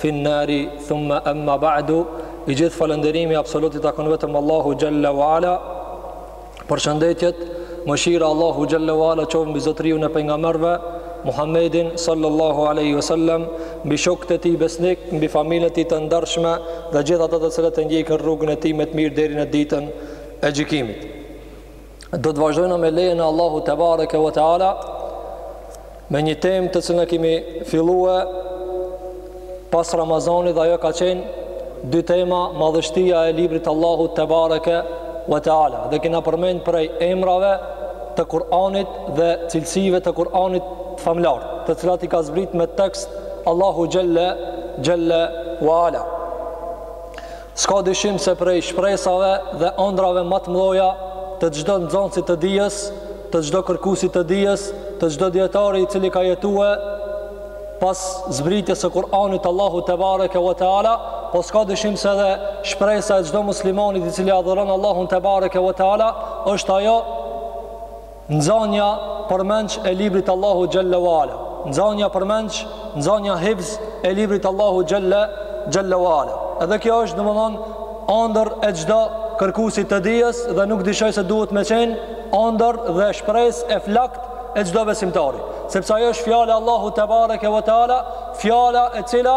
fin nari thumma amma ba'du i gjithë falënderimi absolut i takon vetëm Allahu xhalla wala përshëndetjet mëshira Allahu xhalla wala qoftë mbi zotërinë e pejgamberëve Muhammedin sallallahu alaihi wasallam mbi shokët e tij besnik mbi familjen e tij të ndershme dhe gjithë ata të cilët e ndjekin rrugën e tij me të mirë deri në ditën e gjykimit Do të vazhdojmë me lejen e Allahut te bareke ve teala me një temë të cilën e kemi filluar pas Ramazanit dhe ajo ka qenë dy tema madhështia e librit të Allahut te bareke ve teala dhe kemi përmend prej emrave të Kur'anit dhe cilësive të Kur'anit famlartë, të cilat i ka zbrit me tekst Allahu xhelle xhelle ve ala. S'ka dyshim se prej shpresave dhe ëndrrave më të mëdha të çdo nxënësit të dijes, të çdo kërkuesit të dijes, të çdo dijetari i cili ka jetue pas zbritjes së Kur'anit të Allahut te bareke ve teala, po s'ka dyshim se edhe shpresa e çdo muslimanit i cili adhuron Allahun te bareke ve teala është ajo Nxënia përmendsh e librit Allahu xhalla u ala nxënia përmendsh nxënia hifz e librit Allahu xhalla xhalla u ala edhe kjo është domethënë ëndër e çdo kërkuesi të dijes dhe nuk dyshoj se duhet me qenë ëndër dhe shpresë e flaktë e çdo besimtari sepse ajo është fjala e Allahut te bareke ve teala fjala e cila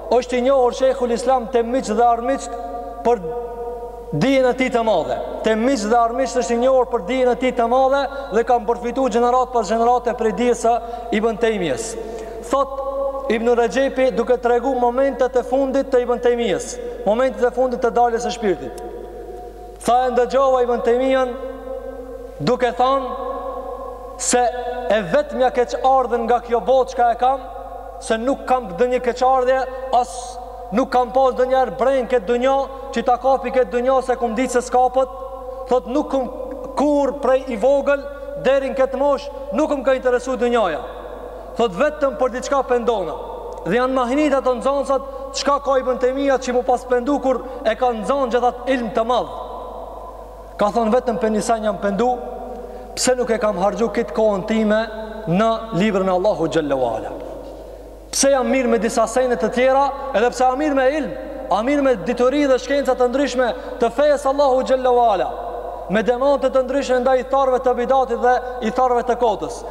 Është i njohur Sheikhul Islam te miqtë dhe armiqtë për dijen e tij të madhe. Te miqtë dhe armiqtë është i njohur për dijen e tij të madhe dhe kanë përfituar gjeneratë pas gjenerate prej dijes së Ibn Taymijes. Thotë Ibn Rexhepi duke treguar momentet e fundit të Ibn Taymijes, momentet e fundit të daljes së shpirtit. Tha e ndëgjova Ibn Temijan duke thanë se e vetëmja keqardhje nga kjo botë çka e kam, se nuk kam ndonjë keqardhje, as nuk kam pas ndonjëherë brengë këtë dunjo, që ta kapi këtë dunjo se kum dit se s'kapet, thotë nuk kum kurrë prej i vogël, deri n'këtë moshë, nuk m'ka interesu dunjoja. Thotë vetëm për diçka pendona. Dhe janë mahnit ata nxënësat, çka ka Ibn Temija që m'u pas pendu kur e ka nxënë gjithë atë ilm të madh. Ka thonë vetëm për një sen jam pendu, pse nuk e kam harxhu këtë kohën time në librin e Allahu Gjellewala. Pse jam mirrë me disa sene të tjera, edhe pse jam mirrë me ilm, jam mirrë me dituri dhe shkenca të ndryshme të fejës Allahu Gjellewala, me demante të ndryshme ndaj ithtarëve të bidatit dhe ithtarëve të kotës.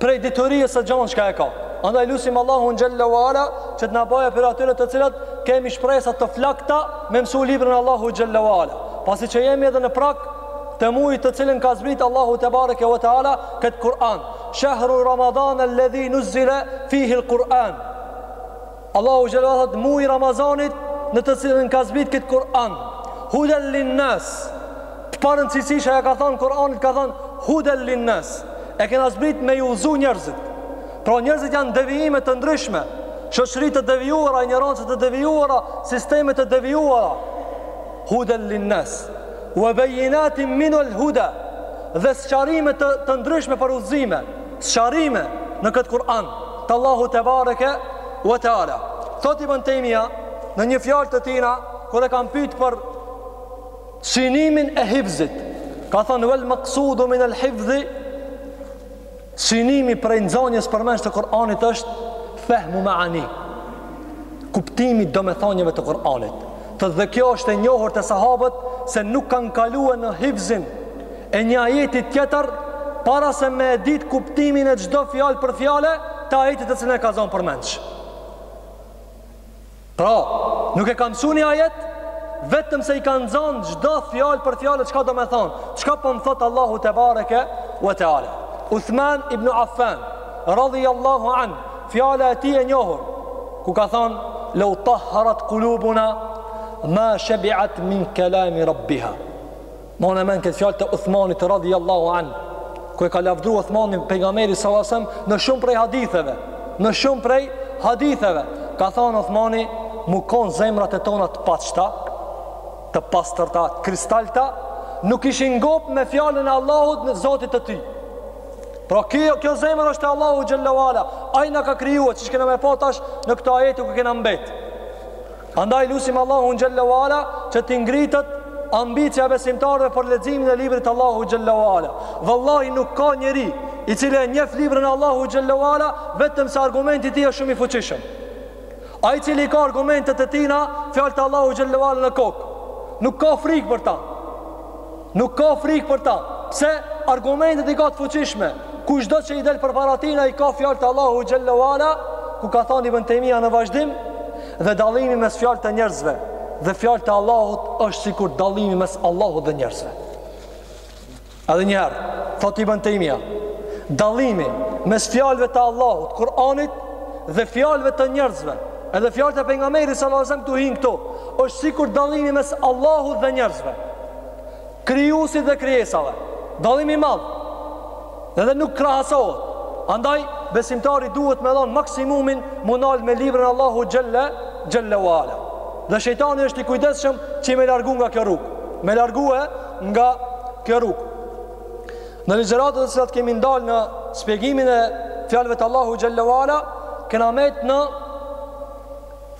Prej diturisë së gjanë çka e ka. Andaj lusim Allahun xhalla wala që të na bëjë prej atyre të cilët kemi shpresa të flakta me mësu librin e Allahu xhalla wala. Pasi që jemi edhe në prag të mujit të cilin ka zbrit Allahu te bareke ve teala kët Kur'an. Shahru Ramadan alladhi unzila fihi al-Kur'an. Allahu xhelalu thot muji Ramazanit në të cilën ka zbrit këtë Kur'an. Huden lin nas. Të parën cilësi që ja ka thënë Kur'anit ka thënë huden lin nas. E kena zbrit me i udhëzu njerëzit. Pra njerëzit janë n'devijime të ndryshme, shoqëri të devijuara, injorancë të devijuara, sisteme të devijuara. Huden lin nas. Wa bayyinatin min al huda. Dhe sqarime të, të ndryshme për udhëzime, sqarime në këtë Kur'an. Allahu te bareke ve teala. Thot Ibn Taymija në një fjalë të tina kur e kanë pyet për synimin e hifzit, ka thënë wal maqsudu min al hifzi synimi prej nxënies përmendsh të Kur'anit është fehmu ma'ani. Kuptimi i domethënieve të Kur'anit. Thot dhe kjo është e njohur te sahabët se nuk kanë kaluar në hifzin E një ajeti tjetër, para se me e ditë kuptimin e çdo fjalë për fjale, të ajetit të cilën e ka nxonë përmendsh. Pra, nuk e kanë msu një ajet, vetëm se i kanë nxonë çdo fjalë për fjale, çka domethonë, çka po më thotë Allahu tebareke ve teala. Uthman ibn Affan, radhi Allahu anh, fjala e tij e njohur, ku ka thonë, leu tahurat kulubuna, ma shebiat min kelami rabbiha. Mane n'men këtë fjalë të Uthmanit radhiyallahu anh, ku e ka lavdruar Uthmanin pejgamberi sallallahu alajhi wasallam në shumë prej haditheve, në shumë prej haditheve. Ka thënë Uthmani, "Me u kon zemrat e tona të pastra, të pastërta, të kristalta, nuk ishin ngop me fjalën e Allahut në Zotit të Tij." Pra kjo kjo zemër është e Allahut xhallahu ala. Ai na ka krijuar, siç kena me pa tash në këtë ajet ku kena mbet. Andaj lusim Allahun xhallahu ala që t'i ngritet ambicia e besimtarëve për leximin e librit të Allahut xhallahu ala. Vallahi nuk ka njeri i cili e njeh librin e Allahut xhallahu ala vetëm se argumenti i tij është shumë i fuqishëm. Ai i cili ka argumentet e tina, fjalët e Allahut xhallahu ala në kokë. Nuk ka frikë për ta. Nuk ka frikë për ta, pse argumentet i ka të fuqishme. Kushdo që i del përpara tina i ka fjalët e Allahut xhallahu ala, ku ka thënë Ibn Taymija në vazhdim, dhe dallimi mes fjalëve të njerëzve dhe fjalëve të Allahut është sikur dallimi mes Allahut dhe njerëzve. Edhe një herë, thotë Ibn Taymija, dallimi mes fjalëve të Allahut, Kur'anit dhe fjalëve të njerëzve, edhe fjalët e pejgamberit sallallahu alajhi wasallam këtu hin këtu, është sikur dallimi mes Allahut dhe njerëzve. krijuesit dhe krijesave. Dallim i madh. Edhe nuk krahasohet. Andaj besimtari duhet me dhon maksimumin m'u nal me librin Allahu xhelle xhelaluhu. Dhe shejtani është i kujdesshëm që i me largu nga kjo rrugë. Me largu e nga kjo rrugë. Në ligjëratat të cilat kemi ndal në spjegimin e fjalëve të Allahu xhelle ue ala, kena met në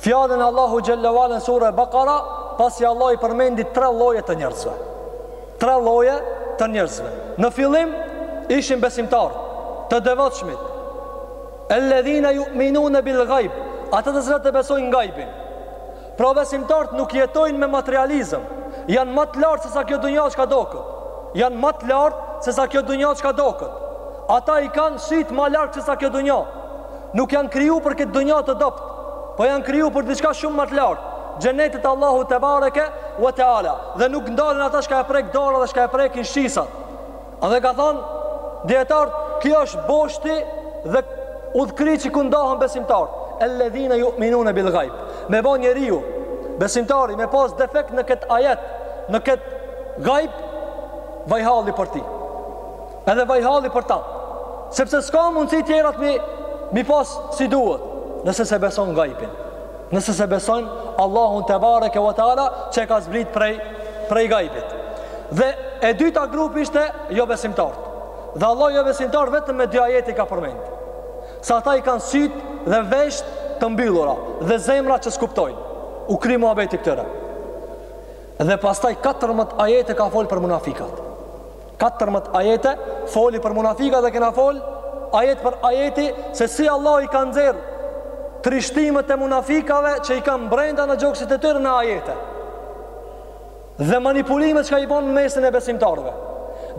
Fjalën e Allahu xhelle ue ala në sure Bakara, pasi Allah i përmendi tre lloje të njerëzve. Tre lloje të njerëzve. Në fillim ishin besimtarët, të devotshmit. Alladhina yu'minuna bil ghaib, ata të cilët e besojnë gajbin. Pra besimtarët nuk jetojnë me materializëm. Janë ma të lartë se sa kjo dunja çka doket. Janë ma të lartë se sa kjo dunja çka doket. Ata i kanë sytë ma larg se sa kjo dunja. Nuk janë kriju për këtë dunja të dobët, po janë kriju për diçka shumë ma të lartë. Xhenetet e Allahu tebareke we teala. Dhe nuk ndalen ata çka e prek dora dhe çka e prekin shqisat. Edhe kanë thon dijetarët, kjo është boshti dhe udhëkryqi ku ndahen besimtarët. Alladhina yu'minuna bil ghaib. Me bo njeriu besimtari me pas defekt në këtë ajet, në këtë ghaib, vaj halli për tij. Edhe vaj halli për ta. Sepse s'ka mundësi tjerat mi, mi pas si duhet. Nëse s'e beson gajbin. Nëse s'e beson Allahun tebareke ve teala që e ka zbrit prej, prej gajbit. Dhe e dyta grupi ishte jobesimtarët. Dhe Allah jobesimtarët vetëm me dy ajete i ka përmend. Se ata i kanë sytë dhe veshtë të mbyllura dhe zemra që s'kuptojnë. U kry muhabeti i këtyre. Dhe pastaj 14 ajete ka folë për munafikat. Katërmbëdhjetë ajete foli për munafikat dhe kena fol ajet për ajeti se si Allah i ka nxjerr trishtimet e munafikave që i kanë brenda në gjoksit e tyre në ajete. Dhe manipulimet çka i bojnë në mesin e besimtarëve.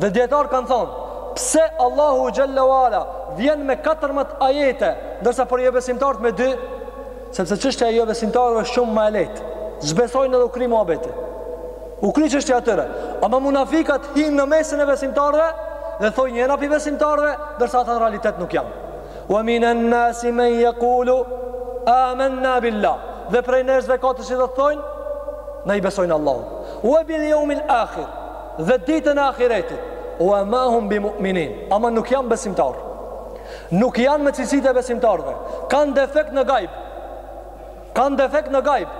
Dhe dijetarët kanë thonë, pse Allahu xhelle ue ala vjen me 14 ajete, ndërsa për jobesimtarët me 2? Sepse çështja e jobesimtarëve është shumë ma e lehtë. S'besojnë edhe u kry muhabeti. U kry çështja e tyre. Ama munafikat hinë në mesin e besimtarëve dhe thojnë jena pi besimtarëve, ndërsa ata në realitet nuk janë. Wa minan nasi man yaqulu amanna billah. Dhe prej njerëzve ka të cilët thojnë ne i besojmë Allahut. Wa bil yawmil akhir. Dhe ditën e ahiretit. Wa ma hum bimu'minin. Ama nuk janë besimtarë. Nuk janë me cilësitë e besimtarve. Kanë defekt në gajb. Kanë defekt në gajb.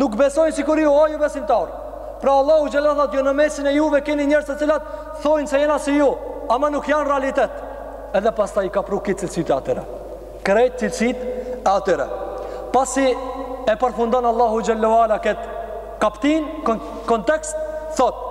Nuk besojnë sikur ju o ju besimtarë. Pra Allahu xhelle ve ala thotë ju në mesin e juve keni njerëz të cilat thojnë se jena si ju, ama nuk janë realitet. Edhe pastaj i ka pru kto cilësitë e atyre. Krejt cilësitë e atyre. Pasi e përfundon Allahu xhelle ve ala kët kaptinë kontekst thotë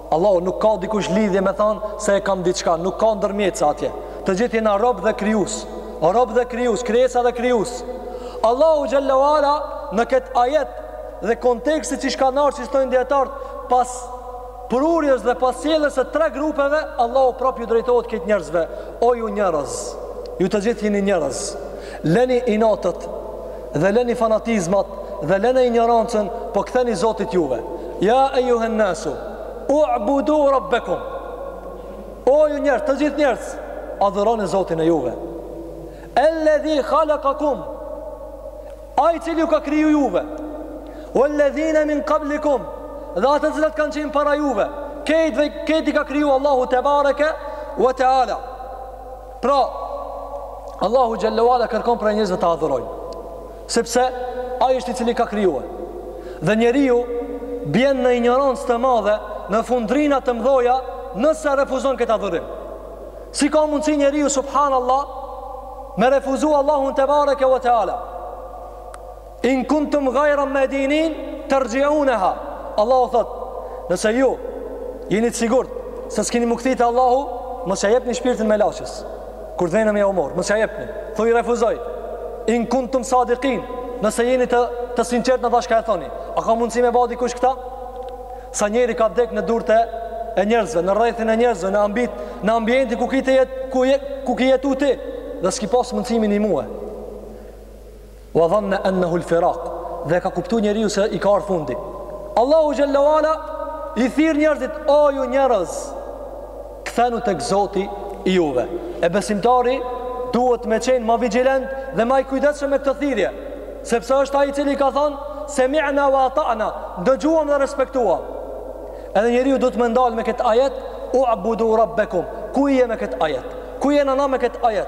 Allahu nuk ka dikush lidhje me thanë se e kam diçka, nuk ka ndërmjetsa atje. Të gjithë jena rob dhe krijus, rob dhe krijus, krijesa dhe krijus. Allahu xhelle ve ala në këtë ajet dhe konteksti qysh ka ardh, qishtu thojnë dijetarët pas prurjes dhe pas sjelljes së tre grupeve, Allahu prap ju drejtohet kejt njerëzve, o ju njerëz, ju të gjithë jeni njerëz, leni inatët, dhe leni fanatizmat dhe leni injorancën po kthenu Zotit juve ja ejjuhen nasu u'budu rabbekum o ju njerëz të gjithë njerëz adhuroni Zotin e juve el-ledhi halekakum ai i cili ju ka kriju juve vel-ledhine min kablikum dhe ata të cilat kanë qenë para juve kejt dhe kejt i ka kriju Allahu tebareke ve teala Pra, Allahu xhelle ve ala kërkon prej njerëzve ta adhurojnë. Sepse ai është i cili ka kriju. Dhe njeriu bjen në injorancë të madhe, në fundrina të mdhaja, nëse refuzon këtë adhurim. Si ka mundësi njeriu subhanallah me refuzu Allahun tebareke ve teala? In kuntum gajra medinin terxhiuneha. Allahu thot, nëse ju jeni të sigurt se s'kini më kthy te Allahu, mos ja jepni shpirtin melaqes. Kur t'vjen me ua marr, mos ja jepni. Thuj refuzoj. In kuntum sadikin, nëse jeni të, të sinqert n'at çka e thoni. A ka mundësi me ba dikush këta? Sa njeri ka vdek në durt e njerëzve, në rrethin e njerëzve, në ambit, në ambientin ku ki jet, ku je, ku ki jetu ti dhe s'ki pas mundësi me ndihmu. Wa dhanna annahu al-firaq. Dhe e ka kuptu njeriu se i ka ardh fundi. Allahu xhelle ve ala i thirr njerëzit, o ju njerëz, kthenu tek Zoti i juve. E besimtari duhet me qenë ma vigjilent dhe ma i kujdesshëm me këtë thirrje, sepse është ai i cili ka thonë sami'na wa ata'na, dëgjuam dhe respektuam. Edhe njeriu duhet me u ndal me këtë ajet, u'budu rabbakum. Ku je me këtë ajet? Ku jena na me këtë ajet?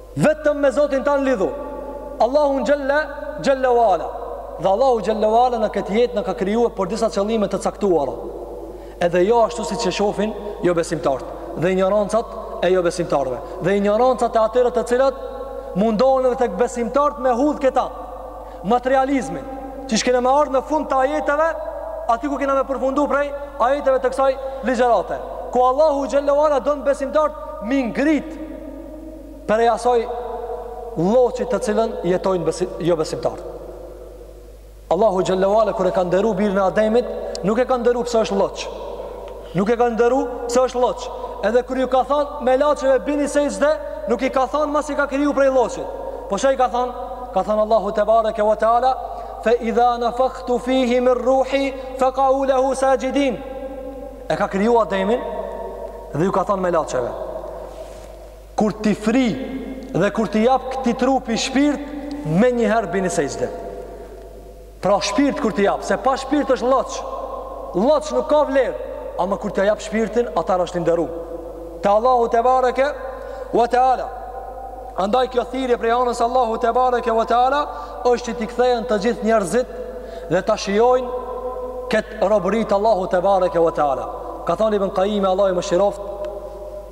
Vetëm me Zotin tanë lidhu. Allahun xhelle xhelle ve ala. Dhe Allahu xhelle ve ala në këtë jetë na ka kriju për disa qëllime të caktuara. Edhe jo ashtu siç e shofin jobesimtarët dhe injorancat e jobesimtarve. Dhe injorancat e atyre të cilat mundohen edhe tek besimtarët me hudh këta. Materializmin, qysh kena me ardhë në fund të ajeteve, aty ku kena me përfundu prej ajeteve të kësaj ligjerate. Ku Allahu xhelle ve ala don besimtarët me i ngritë prej asaj lloçit të cilën jetojnë besim, jo besimtar. Allahu xhallahu ala kur e ka nderu birin e Ademit, nuk e ka nderu pse është lloç. Nuk e ka nderu pse është lloç. Edhe kur ju ka thënë melaçeve bini sexhde, nuk i ka thënë masi ka kriju prej lloçit. Po çka i ka thënë? Ka thënë Allahu tebareke ve teala, "Fa idha nafakhtu fihi min ruhi faqa'u lahu sajidin." E ka kriju Ademin dhe ju ka thënë me laçeve. kur t'i fryj dhe kur t'i jap këtij trupi shpirt menjëherë bini sexhde pra shpirt kur t'i jap se pa shpirt është lloç lloç nuk ka vlerë ama kur t'ia jap shpirtin atëherë është i nderu te Allahu tebareke wa teala andaj kjo thirrje prej anës së Allahut tebareke wa teala është që t'i kthehen të gjithë njerëzit dhe ta shijojnë këtë robëri t'Allahut tebareke wa teala ka than Ibn Kajimi Allahu e mëshiroftë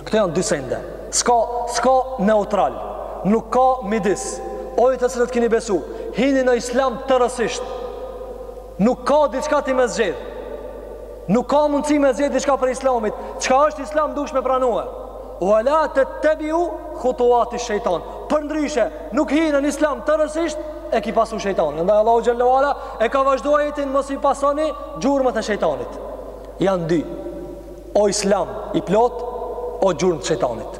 Këto janë dy sende. S'ka, s'ka neutral. Nuk ka midis. O ju të cilët kini besu, hini në islam tërësisht. Nuk ka diçka ti me zgjedh. Nuk ka mundësi me zgjedh diçka prej islamit. Çka është islam duhesh me pranue? Va la tettebiu khutuati shëjtan. Përndryshe, nuk hin në islam tërësisht, e ki pasu shëjtan. Andaj Allahu xhelle wa ala e ka vazhdu ajetin mos i pasoni gjurmët e shëjtanit. Janë dy. O Islam i plotë o gjurmë të shejtanit.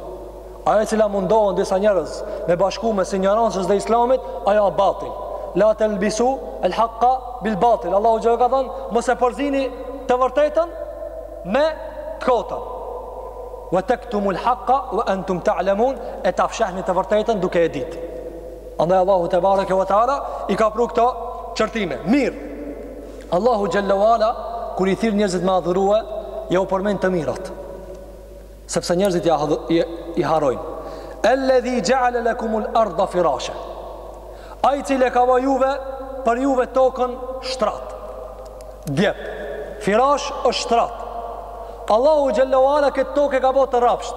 Ajo e cila mundohen disa njerëz me bashku mes injorancës dhe Islamit, ajo është batil. La talbisu el haqqa bil batil. Allahu xhelle wa ala ka thënë, mos e përzini të vërtetën me të kotën. Wa taktumul haqqa wa antum ta'lamun, e ta fshehni të vërtetën duke e ditë. Andaj Allahu tebareke ve teala i ka pru këto çrtime. Mirë. Allahu xhalla wa ala kur i thirr njerëzit me adhurue, ja u përmend të mirat. Sepse njerëzit ja i harrojnë. Alladhi ja'ala lakum al-ardha firasha. Ai i cili e ka ba juve për juve tokën shtrat. Djep. Firash është shtrat. Allahu xhalla wa ala këtë tokë e ka bërë të rrafsh.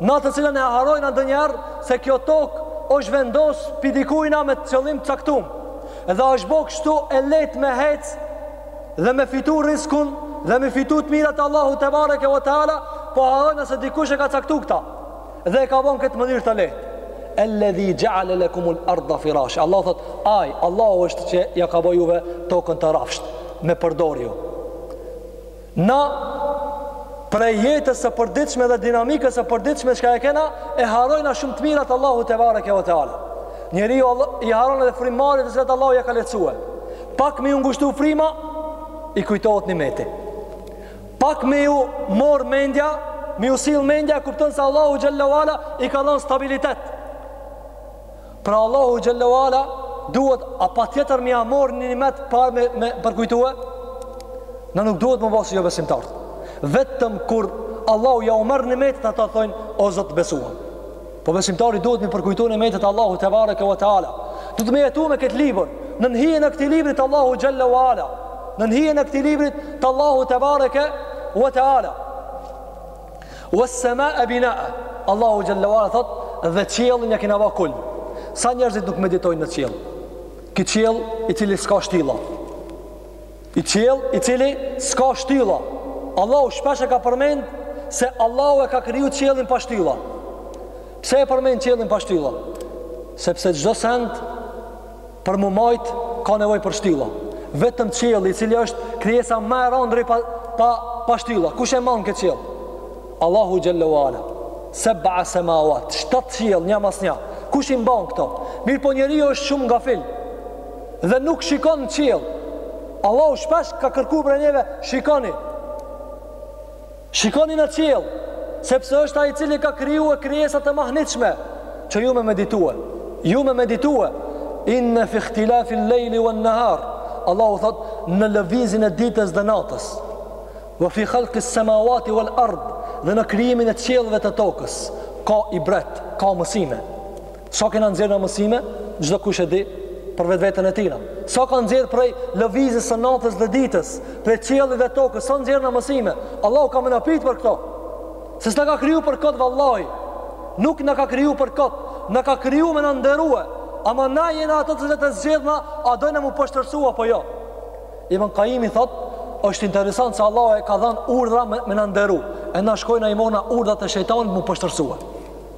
Në atë cilën e harrojnë ndonjëherë se kjo tokë është vendos pi dikujna me një qëllim t'caktum. Edhe është bo kështu e lehtë me hec dhe me fitu rriskun dhe me fitu të mirat t'Allahut tebareke ve teala, po harrojnë se dikush e ka caktu këta dhe e ka bo n'këtë mënyrë të lehtë. Elledhi xheale lekumul arda firash. Allah thot, aj, Allahu është që ja ka bo juve tokën të rrafsht, me përdor ju. Na prej jetës së përditshme dhe dinamikës së përditshme çka e kena, e harrojna shumë të mirat Allahut tebareke ve teala. Njeriu i harron edhe frymëmarrjet të cilat Allahu ja ka lehtësue. Pak me ju ngushtu frima, i kujtohet nimeti. Pak me ju mor mendja, me ju sill mendja, kupton se Allahu xhelle ve ala i ka dhonë stabilitet. Pra Allahu xhelle ve ala duhet a patjetër me ja morë një nimet për me, me përkujtue? Na nuk duhet mu ba si jobesimtarët. Vetëm kur Allahu jau merr nimetet ata thojnë, o Zot të besuam. Po besimtari duhet me përkujtu nimetet e Allahut tebareke ve teala. Duhet me jetu me këtë libër, nën hijen e këtij librit t'Allahut xhelle ve ala. Nën hijen e këtij librit të Allahut tebareke ve teala. Was-samae bina Allahu xhelle ve ala thot Dhe qiellin e kina ba kulm Sa njerëzit nuk meditojnë në qiell Ki qiell i cili s'ka shtylla Ki qiell i cili s'ka shtylla Allahu shpesh e ka përmend Se Allahu e ka kriju qiellin pa shtylla Pse e përmend qiellin pa shtylla Sepse çdo send për mu majt ka nevojë për shtylla. Vetëm qielli i cili është krijesa ma e randë rri pa pa pa shtylla. Kush e man këtë qiell? Allahu xhelle ve ala. Sab'a samawat, shtat qiell një mas një. Kush i mban këto? Mirëpo njeriu është shumë gafil dhe nuk shikon në qiell. Allahu shpesh ka kërku prej neve, shikoni. Shikoni në qiell, sepse është ai i cili ka krijue krijesa të mahnitshme që ju me meditue. Ju me meditue. Inna fi ikhtilafi al-layli wan-nahar. Allahu thot në lëvizjen e ditës dhe natës. Wa fi khalqi as-samawati wal-ard. Dhe në krijimin e qiellëve të tokës ka ibret, ka mësime. Sa kena nxjerr na mësime, çdokush e di për vetveten e tina. Sa ka nxjerr prej lëvizjes së natës dhe ditës, prej qiellit dhe tokës, sa nxjerr na mësime. Allahu ka me na pyt për këto. Se s'na ka kriju për kot vallahi. Nuk na ka kriju për kot, na ka kriju me na nderue. Ama na jena ato të cilët e zgjedhna, a dojna mu poshtërsu apo jo. Ibn Kajimi thot, është interesant se Allah e ka dhanë urdhra me, me na nderu. E na shkojna i morna urdhrat e shejtanit mu poshtërsue.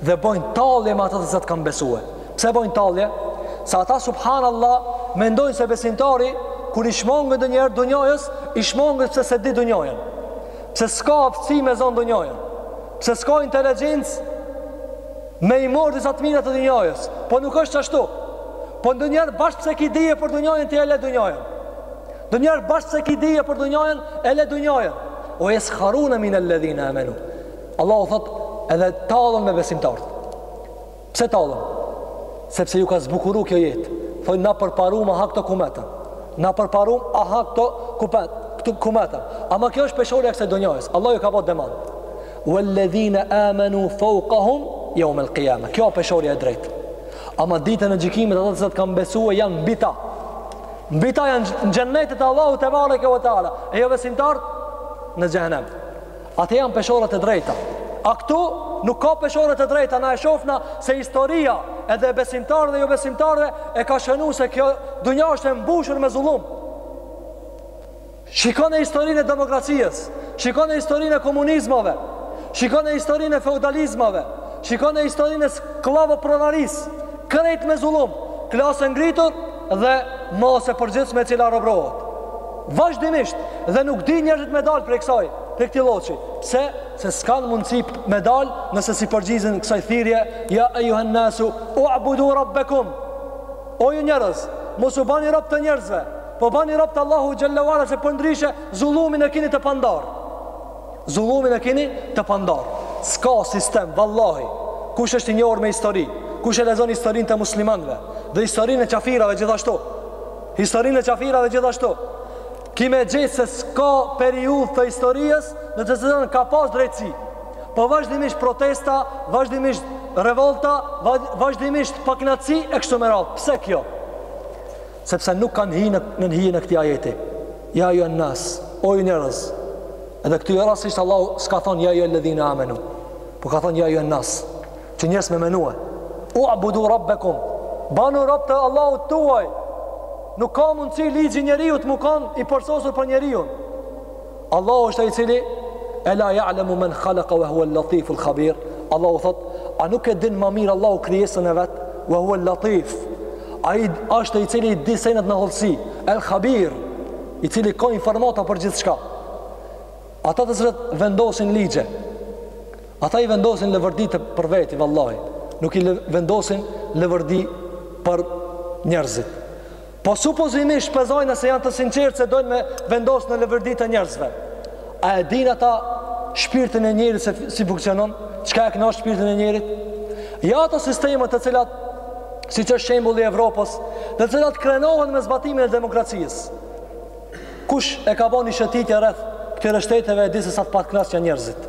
dhe bojnë tallje me ata të cilët kanë besue. Pse bojnë tallje? Se ata subhanallah mendojnë se besimtari kur i shmangë ndonjëherë dunjojës, i shmangë pse s'e di dunjojën. Pse s'ka aftësi me zon dunjojën. Pse s'ka inteligjencë me i morr disa të mira të dunjojës. Po nuk është ashtu. Po ndonjëherë bash pse ki dije për dunjojën ti e le dunjojën. Ndonjëherë bash pse ki dije për dunjojën e le dunjojën. Wa yaskharuna min alladhina amanu. Allahu thotë edhe tallen me besimtarët. Pse tallen? Sepse ju ka zbukuru kjo jetë. Thojnë na përparum, aha këto kumetë. Na përparum, aha këto kumet, këto kumetë. Ama kjo është peshorja e kësaj dunjas. Allahu ka bërë demand. Walladhina amanu fawqahum yawm al-qiyamah. Kjo është peshorja e drejtë. Ama ditën e gjykimit ata që kanë besuar janë mbi ta. Mbi ta janë në xhennetin e Allahut tebareke ve teala. E jobesimtarët në xhehenem. Atje janë peshoret e drejta. A këtu nuk ka peshore të drejta, na e shofna se historia edhe besimtarëve dhe jobesimtarëve e ka shënu se kjo dunja është e mbushur me zullum. Shikone historinë e demokracisë, shikone historinë e komunizmave, shikone historinë e feudalizmave, shikone historinë e skllavopronarisë, krejt me zullum, klasë e ngritur dhe masë e përgjithshme e cila robërohet. Vazhdimisht dhe nuk dinë njerëzit me dal prej kësaj, prej këtij lloçi. Pse? Se s'kan mundësi me dal nëse s'i përgjigjen kësaj thirrje, ja ayyuhan nasu u'budu rabbakum. O ju njerëz, mos u bani rob të njerëzve, po bani rob të Allahu xhel-le ve ala se përndrishe zullumin e keni të pandar. Zullumin e keni të pandar. S'ka sistem vallahi. Kush është i njohur me histori? Kush e lexon historinë të muslimanëve dhe historinë e kafirave gjithashtu? Historinë e qafirave gjithashtu. Ki me gjetë se s'ka periudhë të historisë në të cilën ka pas drejtësi. Po vazhdimisht protesta, vazhdimisht revolta, vazhdimisht paknaqësi e kështu me radhë. Pse kjo? Sepse nuk kanë hi në, në hije të këtij ajeti. Ja ejjuhen-nas, o ju njerëz. Edhe këtu jo rastësisht Allahu s'ka thonë ja ejjuhel-ledhine amenu. Po ka thonë ja ejjuhen-nas. Që njerëz me menue. U'budu rabbekum. Banu rob të Allahut tuaj. Nuk ka mundësi ligji i njeriut me kanë i përsosur për njeriun. Allahu është ai i cili e la ja'lemu men khalaka ve hua latifu l'khabir. Allahu thot, a nuk e din ma mirë Allahu krijesën e vet? Ve hua latif. Ai është ai i cili i di senet në hollësi. El khabir. I cili ka informata për gjithçka. Ata të cilët vendosin ligje. Ata i vendosin leverdi për veti, vallahi. Nuk i vendosin leverdi për njerëzit. Po supozimisht po zojmë nëse janë të sinqertë se dojnë me vendosë në leverdi të njerëzve. A e dinë ata shpirtin e njerit se si funksionon? Çka e knaq shpirtin e njerit? Ja ato sistemet të cilat, siç është shembulli i Evropës, të cilat krenohen me zbatimin e demokracisë. Kush e ka bo një shëtitje rreth këtyre shteteve e di se sa të paknaqun janë njerëzit?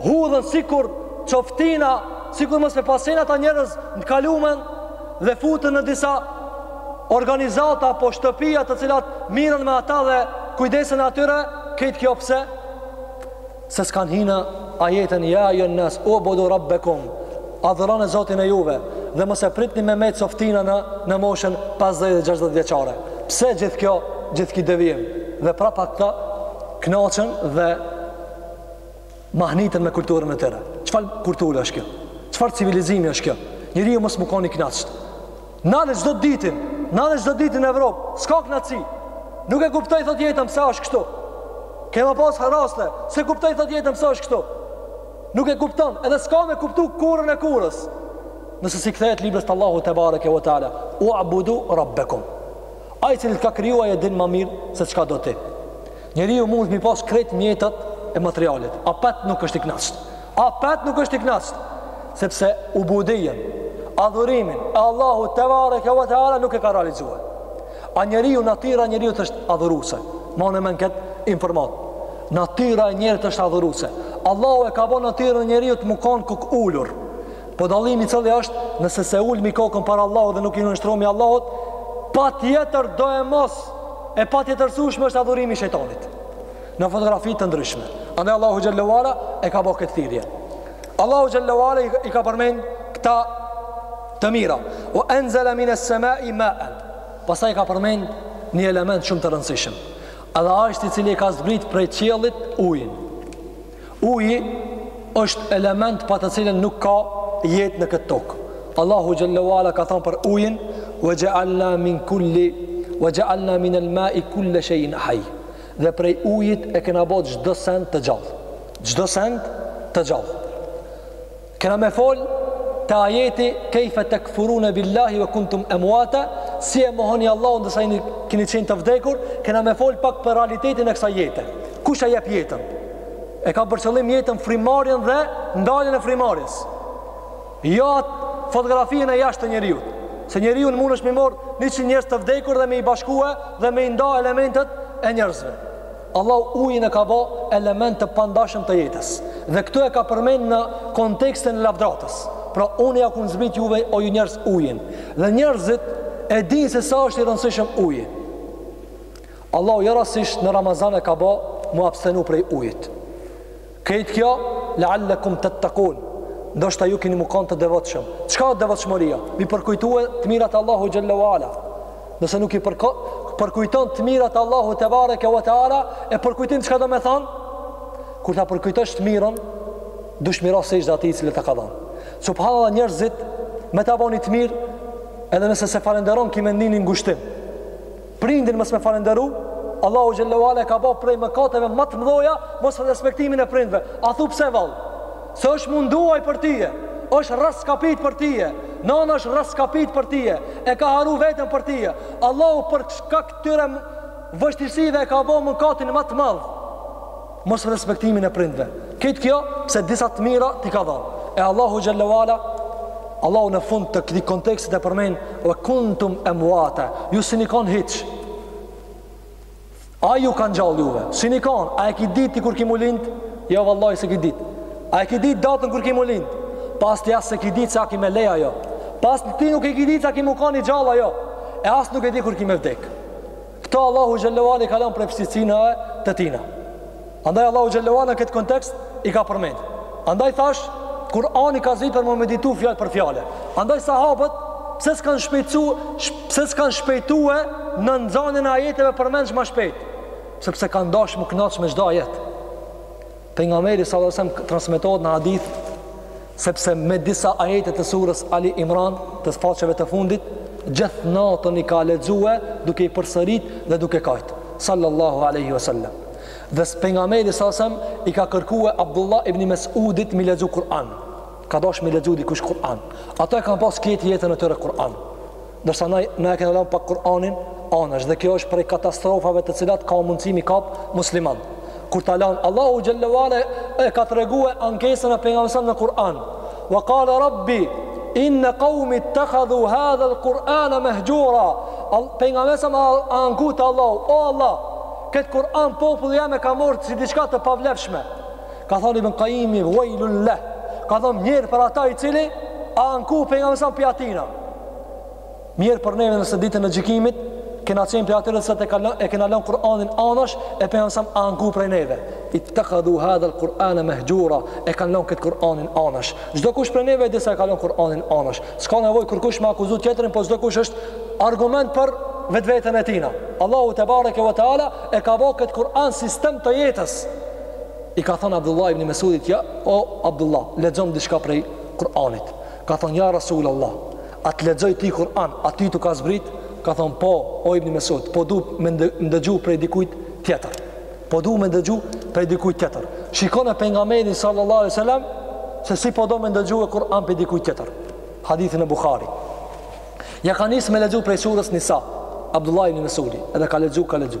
Hudhën sikur çoftina, sikur mos e pasen ata njerëz në kalume dhe futën në disa organizata apo shtëpia të cilat mirën me ata dhe kujdesen atyre, krejt kjo pse? Se s'kan hina ajetin, ja ejuhen nas, u'budu rabbekum, adhurone Zotin e juve, dhe mos e pritni me met coftina në, në moshën 50 dhe 60 vjeçare. Pse gjithë kjo, gjithë ki devijim? Dhe prapa këta knaqen dhe mahniten me kulturën e tyre. Çfarë kulture është kjo? Çfarë civilizimi është kjo? Njeriu mos me kon i kënaqt. Nane çdo ditë, nane çdo ditë në Evropë, s'ka kënaqësi. Nuk e kuptoj thotë jetën pse është kështu. Kema pas raste, s'e kuptoj thotë jetën pse është kështu. Nuk e kupton, edhe s'ka me e kuptu kurrën e kurrës. Nëse s'i kthehet librit të Allahut tebareke ve teala, u'budu rabbakum. Ai cili t'ka krijua e din ma mirë se çka do ti. Njeriu mund m'i pas krejt mjetat e materialit, apet nuk është i knaqt. Apet nuk është i knaqt, sepse ubudijen, adhurimin, e Allahut tebareke ve teala nuk e ka realizua. A njeriu, natyra e njeriut është adhuruse. Mane men këtë informatë. Natyra e njeriut është adhuruse. Allahu e ka bo natyrën e njeriut me kon kokulur. Po dalimi cilli është, nëse s'e ulmi kokën para Allahu dhe nuk i nënshtromi Allahut, patjetër do e mos e patjetërsueshme është adhurimi i shejtanit në fotografi të ndryshme. Andaj Allahu xhallahu ala e ka bo këtë thirrje. Allahu xhallahu ala i ka përmend këta të mira. Ue anzala min as-sama'i ma'an. Pastaj ka përmend një element shumë të rëndësishëm. Edhe ai është i cili ka zbrit prej qiellit ujin. Uji është element pa të cilin nuk ka jetë në këtë tokë. Allahu xhallahu ala ka than për ujin: "Wa ja'alna min kulli wa ja'alna min al-ma'i kulli shay'in hayy." Dhe prej ujit e kena bo çdo send të gjallë. Çdo send të gjallë. Kena me fol te ajeti kejfe tekfurune billahi ve kuntum emuata, si e mohoni Allahun ndërsa kini qenë të vdekur, kena me fol pak për realitetin e kësaj jete. Kush e jep jetën? E ka për qëllim jetën frymarrjen dhe ndaljen e frymarrjes. Jo atë fotografinë e jashtë të njeriut. Se njeriu në mund është me i marrë njëqind njerëz të vdekur dhe me i bashkue dhe me i nda elementet e njerëzve. Allahu ujin e ka bo element të pandashëm të jetës. Dhe këtë e ka përmend në kontekstin e lavdëratës. Pra unë jau kom zbrit juve o ju njerëz ujin. Dhe njerëzit e dinë se sa është i rëndësishëm uji. Allahu jo rastësisht në Ramazan e ka bo m'u abstenu prej ujit. Krejt kjo, Leallekum tettekun, ndoshta ju keni mu kan të devotshëm. Çka është devotshmëria? Mi përkujtue të mirat e Allahut xhelle ve ala. Nëse nuk i përko, përkujton të mirat e Allahut tebareke ve teala, e përkujtim çka domethanë? Kur ta përkujtosh të mirën, dëshmiro s'i qe ati i cili ta ka dhan. Subhanallah njerëzit me ta bo ni të mirë, edhe nëse s'e falënderon ki me ndi ni ngushtim. Prindin mos me falënderu, Allahu xhelle ve ala e ka ba prej mëkateve ma të mdhaja mos respektimin e prindve. A thu pse vallë? Se është munduaj për tije, është rraskapit për tije, nana është rraskapit për tije, e ka harru vetën për tije. Allahu për shkak këtyre vështirësive e ka ba mëkatin ma të madh. mos respektimin e prindve. Krejt kjo, se disa të mira t'i ka dhan. E Allahu xhelle ve ala, Allahu në fund të këti kontekstit e përmenë, ve kuntum emuaten, ju s'ini kon hiç. A ju ka ngjall juve, s'ini kon, a e ki dit ti kur ki mu lindë? Jo, vallahi, s'e ki dit. A e ki dit datën kur ki mu lindë? Po as ti as s'e ki dit se a ki me le a jo. Po as ti nuk e ki dit se a ki mu kan i gjallë a jo. E as nuk e di kur ki me vdek. Këta Allahu xhelle ve ala i ka lanë prej fshehtësinave të tina. Andaj Allahu xhelle ve ala në këtë kontekst i ka përmend. Andaj thash, Kur'ani ka zbrit për me meditu fjalë për fjalë. Andaj sahabët, pse s'kan shpejtu, pse s'kan shpejtue në nxanjen e ajeteve përmendsh ma shpejt? Sepse kanë dash mu knaqë me çdo ajet. Pejgamberi sallallahu alajhi wasallam transmetohet në hadith sepse me disa ajete të surës Ali Imran të faqeve të fundit gjithë natën i ka lexue duke i përsërit dhe duke kajt sallallahu alaihi wasallam dhe pejgamberi sallallahu alajhi wasallam i ka kërkue Abdullah ibn Mes'udit mi lexu Kur'an ka dash mi lexu dikush Kur'an ata e kanë pas krejt jetën e tyre Kur'an Ndërsa na e kena lan pak Kur'anin anash dhe kjo është prej katastrofave të cilat ka mundësi mi kap muslimant. Kur ta lan Allahu xhelle ve ala e ka tregue ankesën e pejgamberit në Kur'an. Wa qala rabbi inna qawmi ittakhadhu hadha al-Qur'ana mahjura. Pejgamberi a.s. u anku te Allahu, o Allah, kët Kur'an populli jem e ka marr si diçka të pavlefshme. Ka than Ibn Qayyim, "Wailun lah." Ka than mjerë për ata i cili ankue pejgamberi a.s. pi atina. Mjerë për neve nëse ditën e gjykimit, kena qenë prej atyre që e kena lon Kur'anin anash, e pejgamberi a.s. anku prej neve. Ittehadhu hadhel Kur'ane mehxhura, e kanë lon këtë Kur'anin anash. Çdokush prej neve e di sa e ka lon Kur'anin anash. S'ka nevoj kurkush me akuzu tjetrin, po çdokush është argument për vetveten e tina. Allahu tebareke ve teala e ka bo këtë Kur'an sistem të jetës. I ka thonë Abdullah ibn Mesudit, ja, o Abdullah, lexom diçka prej Kur'anit. Ka thonë, Ja Resul Allah, a të lexoj ty Kur'an, a ty të ka zbrit? Ka thonë, Po, o Ibn Mes'ud, po du me ndëgju prej dikujt tjetër. Po du me ndëgju prej dikujt tjetër. Shikone pejgamberin sallallahu alai sallam, se si po do me ndëgju e Kur'an prej dikujt tjetër. Hadithi në Bukhari. Ja ka nisë me lexu prej surës Nisa, Abdullah ibn Mesudi, edhe ka lexu, ka lexu.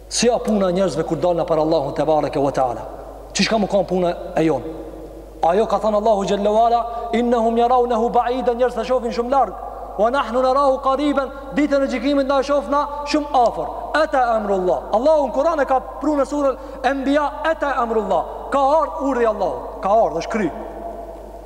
Si a puna njerëzve kur dalna para Allahu te bareke ve teala. Çish ka me kon puna e jon. Ajo ka thënë Allahu xhelle ve ala innahum yarawnahu ba'ida njerëzt e shohin shumë larg. Wa nahnu narahu qariban ditën e gjykimit na e shofna shumë afër. Ata amrullah. Allahu në Kur'an e ka pru në surën Anbiya ata amrullah. Ka ardhur urdhri i Allahut. Ka ardhur është kry.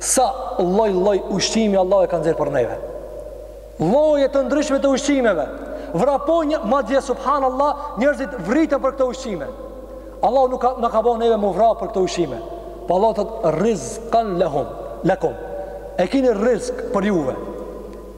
Sa lloj lloj ushqimi Allahu e ka nxjerr për neve. Lloje të ndryshme të ushqimeve. Vrapojnë madje subhanallahu njerëzit vriten për këto ushqime. Allahu nuk ka na ka bënë neve mu vra për këto ushqime. Po Allahu thot rizqan lahum lakum. E keni rrizk për juve.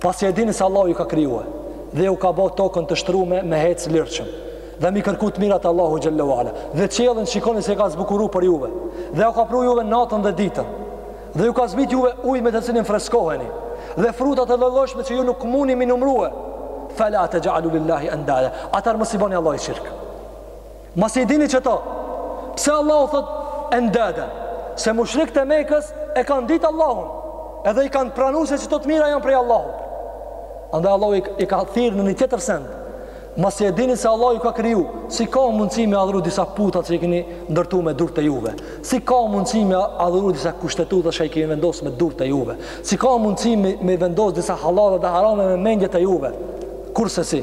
Pasi e dini se Allahu ju ka krijue, dhe ju ka bo tokën të shtrume me hec lirshëm, dhe mi kërku të mirat e Allahut xhelle ve ala, dhe qiellin shikoni si e ka zbukuru për juve, dhe ju ka pru juve natën dhe ditën, dhe ju ka zbit juve uj me të cilin freskoheni, dhe frutat e llojllojshme që ju nuk muni mi numrue, fela texh'alu lillahi endade, atëherë mos i boni Allahut shirk. Masi i dini qëto. Pse Allahu thot endada? Se mushrikët e Mekës e kanë ditë Allahun, edhe i kanë pranu se qëto të mira janë prej Allahut. Andaj Allahu i ka thirrë në një tjetër send. Masi e dini se Allahu ju ka kriju, si ka mundësi me adhuru disa puta që i keni ndërtu me durt e juve? Si ka mundësi me adhuru disa kushtetuta që i keni vendos me durt e juve? Si ka mundësi me, me vendos disa hallalle dhe harame me mendjet e juve? Kurse si,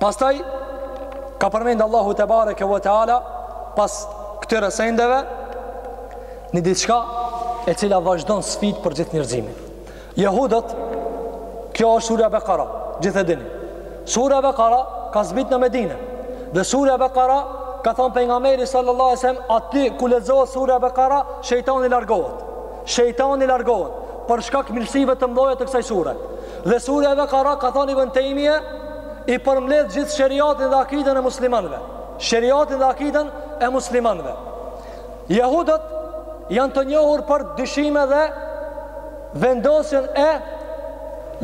Pastaj ka përmend Allahu te bareke ve teala pas këtyre sendeve një diçka e cila vazhdon sfidë për gjithë njerëzimin. Jehudët, kjo është surja Bekara, gjithë e dini. Surja Bekara ka zbit në Medine. Dhe surja Bekara ka thonë pejgamberi sallallahu alejhi ve sellem, aty ku lexohet surja Bekara, shejtani largohet. Shejtani largohet për shkak mirësive të mëdha të kësaj sure. Dhe surja e Bekara ka thënë Ibn Taymije i përmbledh gjithë shariatin dhe akiden e muslimanëve. Shariatin dhe akiden e muslimanëve. Jehudët janë të njohur për dyshime dhe vendosjen e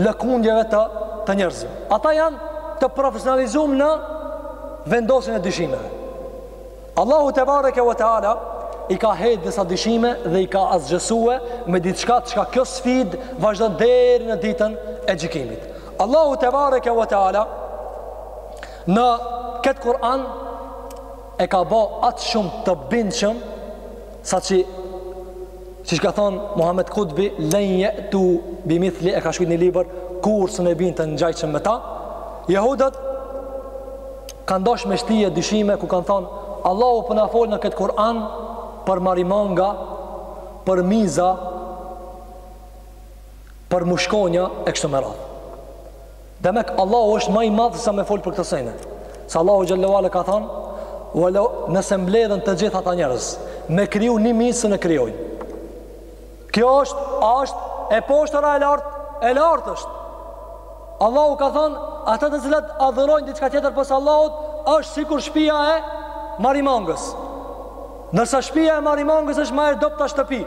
lëkundjeve te, te njerëzit. Ata janë të profesionalizum në vendosjen e dyshimeve. Allahu te bareke ve teala i ka hedh disa dyshime dhe i ka asgjësue me diçka çka kjo sfidë vazhdon deri në ditën e gjykimit. Allahu te bareke ve teala në këtë Kur'an e ka bë atë shumë të bindshëm sa që Siç ka thonë Muhamet Kutbi, len jetu bimithli e ka shkrujt një libër kurrë s'e bijnë të ngjajshëm me ta. Jehudat kanë dash me shtije dyshime ku kanë thonë Allahu po na fol në këtë Kur'an për marimonga, për miza, për mushkonja e kështu me radhë. Demek Allahu është ma i madh sesa me fol për këto sene. Se Allahu xhelle ue ala ka thanë, "Wala nëse mbledhen të gjithë ata njerëz, me kriju një mizë s'e krijojnë." Kjo është, është e poshtëra e lartë, e lartë është. Allahu ka thanë, "Ata të cilët adhurojnë diçka tjetër pos Allahut, është sikur shpia e marimangës." Ndërsa shpia e marimangës është ma e dobta shtëpi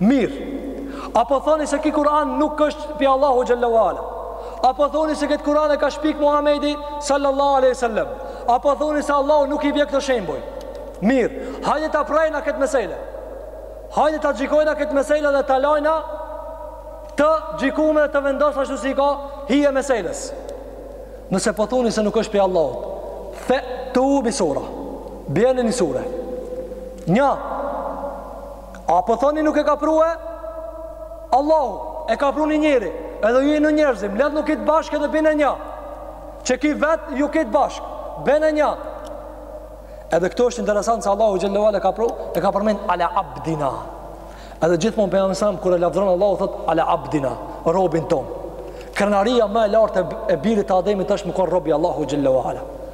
Mirë, a po thoni se ki Kur'an nuk është pi Allahu xhelle ue ala? A po thoni se këtë Kur'an e ka shpik Muhamedi sallallahu aleyhi sallam? A po thoni se Allahu nuk i bje këto shembuj? Mirë, hajde ta prajna këtë mesele. Hajde ta gjikojna këtë mesele dhe ta lajna të gjikume dhe të vendosme ashtu si i ka hije meseles. Nëse po thoni se nuk është pi Allahu, fe'tu bi sura, bjene një sure. Nja, A po thoni nuk e ka pru Allahu, e ka pru një njeri, edhe ju jeni njerëzim, mledhnu krejt bashkë edhe bine nja, qe ky vetë, ju krejt bashkë, bine nja. Edhe këtu është interesant se Allahu xhelle ue ala e ka pru, e ka përmend ala abdina. Edhe gjithmonë Pejgamberin a.s., kur e lavdron Allahu thotë ala abdina, robin tonë. Krenaria më e lartë e birit të Ademit është me konë rob i Allahut xhelle ue ala.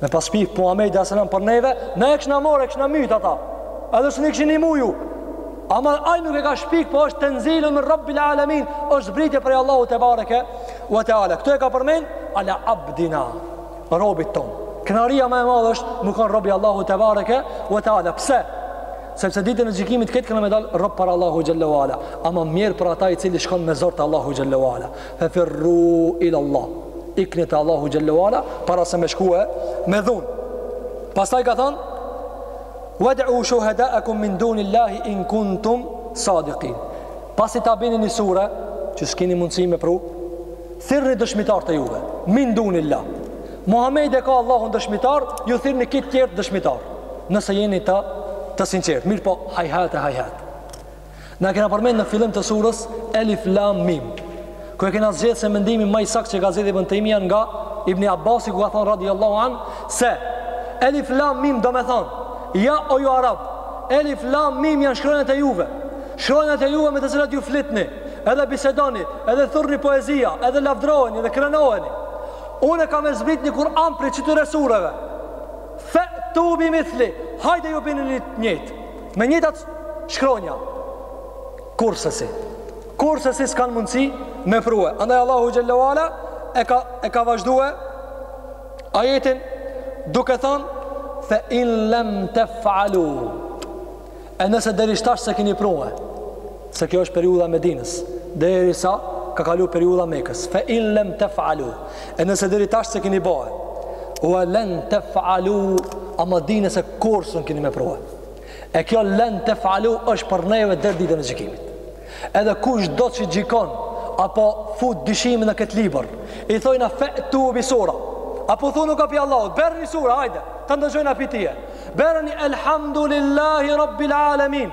Me pas shpik Muhamedi as selam për neve, na e kishna marrë, e kishna myt ata. Edhe se ne kishim i muju. Ama ai nuk e ka shpik, po është tenzilun min Rabbil Alamin, është zbritje prej Allahut tebareke ue teala. Kto e ka përmend: Ala abdina. Robit tonë. Krenaria më e madhe është me kon rob i Allahut tebareke ue teala. Pse? Sepse ditën e gjykimit krejt kanë me dal rob para Allahut xhelle ue ala. Ama mjerë për ata i cili shkon me zor te Allahu xhelle ue ala. Fefirru ila Allah, ikni te Allahu xhelle ue ala para se me shkue me dhunë. Pastaj ka thonë Wad'u shuhada'akum min dunillahi in kuntum sadiqin. Pasi ta bini një sure që s'keni mundësi me pru, thirrni dëshmitarët e juve. Min dunillah. Muhamedi e ka Allahun dëshmitar, ju thirrni krejt tjerët dëshmitarë. Nëse jeni të sinqertë, mirëpo hajhat e hajhat. Na e kena përmend në fillim të surës Elif Lam Mim. Ku e kena zgjedh se mendimi ma i saktë që ka zgjedh Ibn Taymija nga Ibn Abbasi ku ka thonë radhiyallahu an se Elif Lam Mim domethanë ja o ju arabë Elif Lam Mim janë shkronjat e juve. Shkronjat e juve me të cilat ju flitni, edhe bisedoni, edhe thurni poezia, edhe lavdroheni edhe krenoheni. Unë e kam zbrit një Kur'an prej këtyre sureve. Fe'tu bi mithli, hajde ju bini një të njëjtë. Me njëjtat shkronja. Kurrsesi. Kurrsesi s'kan mundësi me prue. Andaj Allahu xhele ue ala e ka, e ka vazhdue ajetin duke thonë fe in lem tef'alu e nëse deri shtash se kini prue Se kjo është periudha e Medinës, derisa ka kalu periudha e Mekës. Fe in lem tef'alu, e nëse deri tash se kini bo, ue len tef'alu, ama dine se kurr s'e kini me prue. E kjo len tef'alu është për neve der ditën e gjykimit. Edhe kushdo që gjykon, apo fut dyshim në këtë libër, i thojna fe'tu bi sura, apo thu nuk a pi Allahut, bëre një sura, hajde, ta ndëgjojna pi teje, bëre një elhamdulillahi rabbil alemin,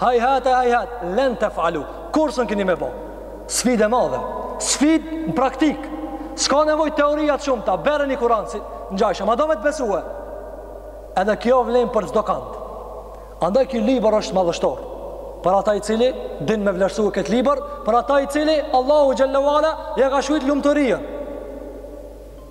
Hejhate hejhat len tef'alu Kurr s'e kini me bo Sfid e madhe Sfid në praktik S'ka nevoj teoriat e shumta Bëre një kuran t'ngjajshëm Ma do me të besue Edhe kjo vlen për çdo kand Andaj ky libër është madhështor Për ata i cili Din me vlerësue këtë libër Për ata i cili Allahu xhele ue ala Ia ka shkruit lumturien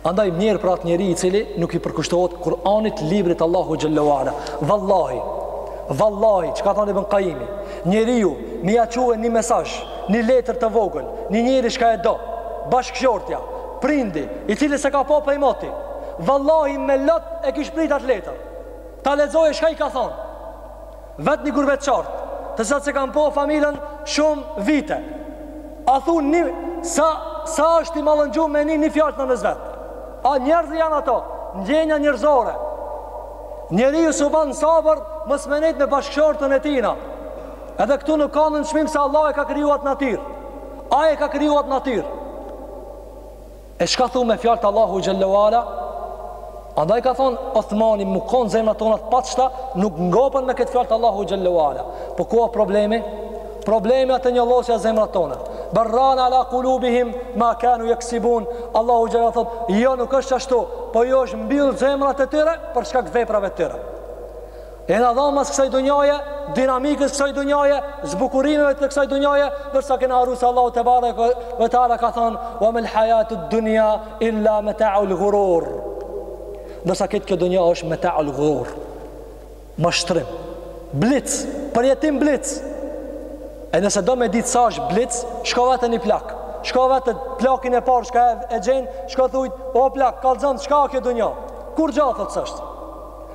Andaj mjerë për atë njeri i cili nuk i përkushtohet Kur'anit librit t'Allahut xhele ue ala. Vallahi, vallahi, çka ka thanë Ibn Kajimi, njeriu, me ia çue një mesazh, një letër të vogël, një njeri ç'e do, bashkëshortja, prindi, i cili s'e ka pa prej moti, vallahi me lot e kish prit atë letër, ta lexoje çka i ka thonë. Vet një gurbetçart, të cilat s'e kanë pa familën shumë vite. A thu, sa, sa është i mallëngjum me një një fjalë të nënës vetë. A njerëz janë ato, ndjenja njerëzore. Njeriu s'ban sabër, mos me nejt me bashkëshortën e tina. Edhe këtu nuk ka nënçmim se Allah e ka kriju atë natyrë. Ai e ka kriju atë natyrë. E çka thu me fjalët e Allahut xhele ue ala? Andaj ka thon Othmani me kon zemrat tona të pastra, nuk ngopen me këtë fjalë t'Allahut xhele ue ala. Po ku është problemi? Problemi a te njollosja zemrat tona. Bel rane ala kulubihim ma kanu jeksibun. Allahu xhele thot, jo nuk është ashtu, po u është mbyll zemrat e tyre për shkak të veprave të tyre. E nd'dhan mas kësaj dunjaje, dinamikës kësaj dunjaje, zbukurimeve të kësaj dunjaje, ndërsa kena harru se Allahu tebareke ve teala ka thonë, ue mel hajatu dunja illa metaul gurur. Ndërsa këtë kjo dunja është metaul gurur. Mashtrim. Blic, përjetim blic. E nëse do me ditë sa është blic, shko vete një plak. Shko vete plakin e parë, çe e gjen, shko thuj, o plak, kallzom, çka kjo dunja? Kurrgja, thotë, s'është?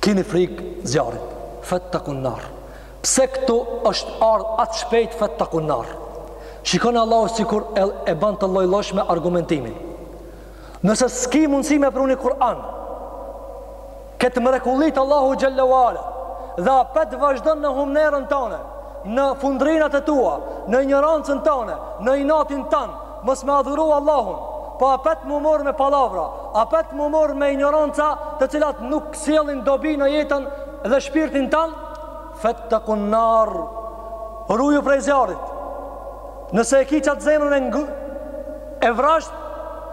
Kini frik zjarrit, fettekun-nar. Pse këtu është ardhë aq shpejt fettekun-nar? Shikoni Allahu sikur e, e ban të llojllosh me argumentimin. Nëse s'ki mundësi me pru ni Kur'an, këtë mrekulli t'Allahut xhel-le ve ala, dhe apet vazhdon në humnerën tane, në fundrinat e tua, në ignorancën tane, në inatin tanë, Mos me adhuru Allahun, po apet mu mor me pallavra, apet mu mor me injoranca të cilat nuk sjellin dobi në jetën dhe shpirtin tan, fettekun-nar, ruju prej zjarrit, nëse e ki qatë zemrën e ngë, e vrazht,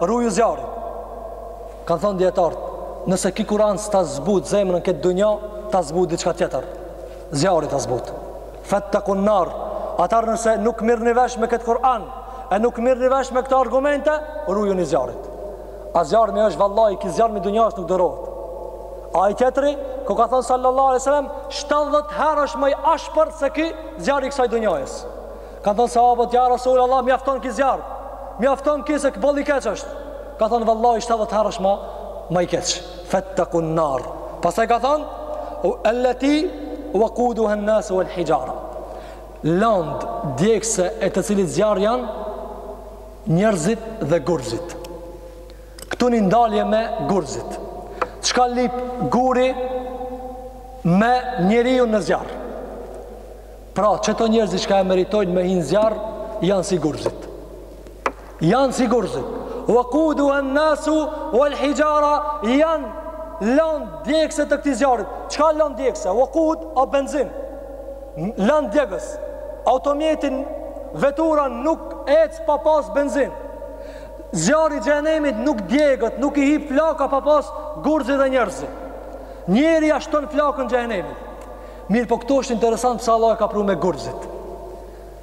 ruju zjarrit. Kanë thonë dijetarët, nëse ki Kur'an s'ta zbut zemrën n'këtë dunja, ta zbut diçka tjetër, zjarri ta zbut. Fattakun nar. Atherë nëse nuk mirni vesh me këtë Kur'an, e nuk mirni vesh me këto argumente, rujuni zjarrit. A zjarrmi është vallahi, ky zjarrmi i dunjas nuk durohet. Ai tjetri, kur ka thënë sallallahu alaihi sallam, 70 herë është më i ashpër se ky zjarri i kësaj dunjas. Kan thënë sahabët, ja Rasul Allah, mjafton ky zjarr. Mjafton ky se ky boll i keq është. Ka thënë vallahi 70 herë është ma, ma i keq. Fattaqu an-nar. Pastaj ka thënë, "Allati waquduha an-nas wal-hijara." Land djegse e të cilit zjarr janë njerëzit dhe gurzit. Këtu një ndalje me gurzit. Çka lip guri me njeriun në zjarr? Pra, qeto njerëzit çka e meritojnë me hi n'zjarr janë si gurzit. Janë si gurzit. Wakuduha an nasu wal hijara janë lënë djegëse të këtij zjarrit. Çka lënë djegëse? Wakud a benzin. Lënë djegës. Automjetin vetura nuk ec pa pas benzin. Zjarri i xhehenemit nuk djeget, nuk i hip flaka pa pas gurzi dhe njerëzi. Njeri ja shton flakën xhehenemit. Mirëpo këtu është interesant pse Allah e ka pru me gurzit.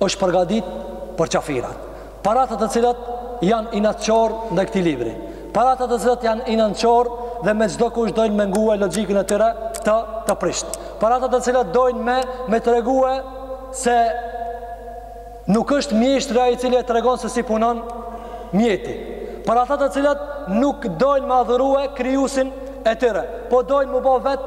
Është përgaditë për qafirat. Për ata të cilët janë inatçor ndaj këtij libri. Për ata të cilët janë inatçor dhe me çdo kusht dojnë me ngue logjikën e tyre të të prishtë. Për ata të cilët dojnë me me tregue se nuk është mjeshtri ai i cili e tregon se si punon mjeti. Për ata të cilët nuk dojnë me adhurue krijuesin e tyre, po dojnë mu ba vet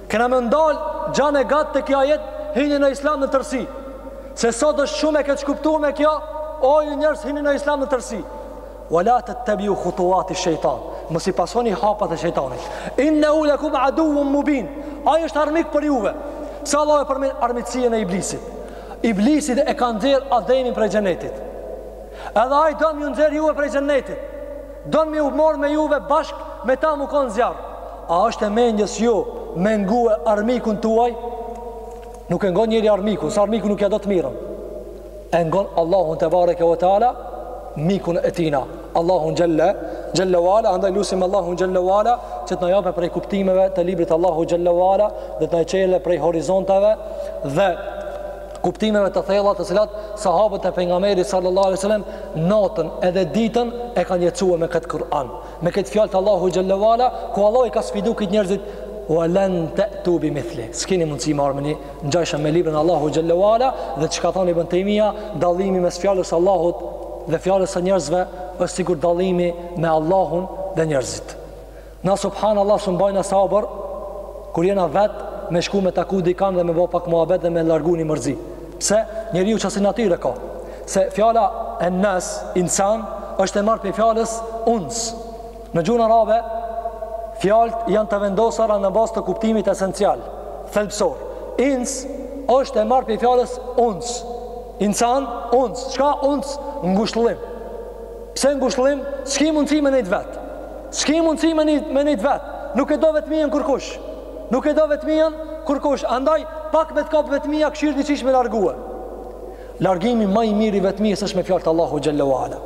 Kena m'u ndal gjan e gat te kjo ajet hini në islam në tërësi. Se sot është shumë e keqkuptume kjo, o ju njerëz hini në islam në tërësi. Wala tattabi'u khutuwati shejtan. Mos i pasoni hapat e shejtanit. Innahu lakum aduwwun mubin. Ai është armik për juve. Sa Allah e përmend armiqësinë e iblisit. Iblisit e ka nxjerr Ademin prej xhennetit. Edhe ai don m'ju nxjerr juve prej xhennetit. Don m'ju mor me juve bashk me ta m'u kon n'zjarr. A është e mendjes ju me ngue armikun tuaj? Nuk e ngon njeri armikun, se armiku nuk ja do të mirën. E ngon Allahun te bareke ve teala, mikun e tina. Allahun xhelle, xhelle wala, andaj lusim Allahun xhelle wala, që të na jape prej kuptimeve të librit Allahu xhelle wala, dhe të na çele prej horizontave, dhe kuptimeve të thella të cilat sahabët e pejgamberit sallallahu alajhi wasallam natën edhe ditën e kanë jetuar me këtë Kur'an. Me këtë fjalë të Allahu xhalla wala, ku Allahu i ka sfidu krejt njerëzit Walan ta'tu bi mithli. S'keni mundësi me ardh me një ngjajshëm me librin Allahu xhalla wala dhe çka thon Ibn Taymija, dallimi mes fjalës së Allahut dhe fjalës së njerëzve është sikur dallimi me Allahun dhe njerëzit. Na subhanallah s'un bajna sabër kur jena vet me shku me taku dikan dhe me bë pak muhabet dhe me largu ni mërzi. Pse? Njeriu çasi natyrë ka. se fjala e nas, insan, është e marrë prej fjalës uns. Në gjuhën arabe, fjalët janë të vendosura në bazë të kuptimit esencial, thelbësor. Ins është e marrë prej fjalës uns. Insan, uns. Çka uns? Ngushëllim. Pse ngushëllim? S'ki mundësi me nejtë vetë. S'ki mundësi me nejtë vetë. Nuk e do vetminë kërkush. Nuk e do vetminë kërkush. Andaj, pak me të kapë vetmia kqyr diqysh me larguë. Largimi më i mirë i vetmisë është me fjalët Allahu xhalla wala.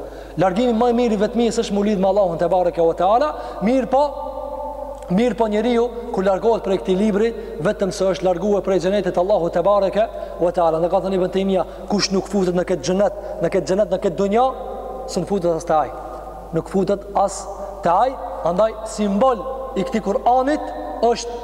Largimi më i mirë i vetmisë është me u lidh me Allahun te bareke ve teala, mirë po mirë po njeriu kur largohet prej këtij libri vetëm se është larguar prej xhenetit Allahu te bareke ve teala. Nda ka thënë Ibn Taymija, kush nuk futet në këtë xhenet, në këtë xhenet në këtë dunja, s'un futet as te ai. Nuk futet as te ai, andaj simbol i këtij Kur'anit është